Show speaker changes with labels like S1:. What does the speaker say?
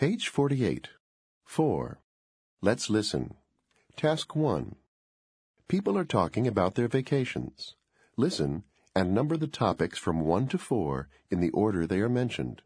S1: Page 48. 4. Let's listen. Task 1. People are talking about their vacations. Listen and number the topics from 1 to 4 in the order they are mentioned.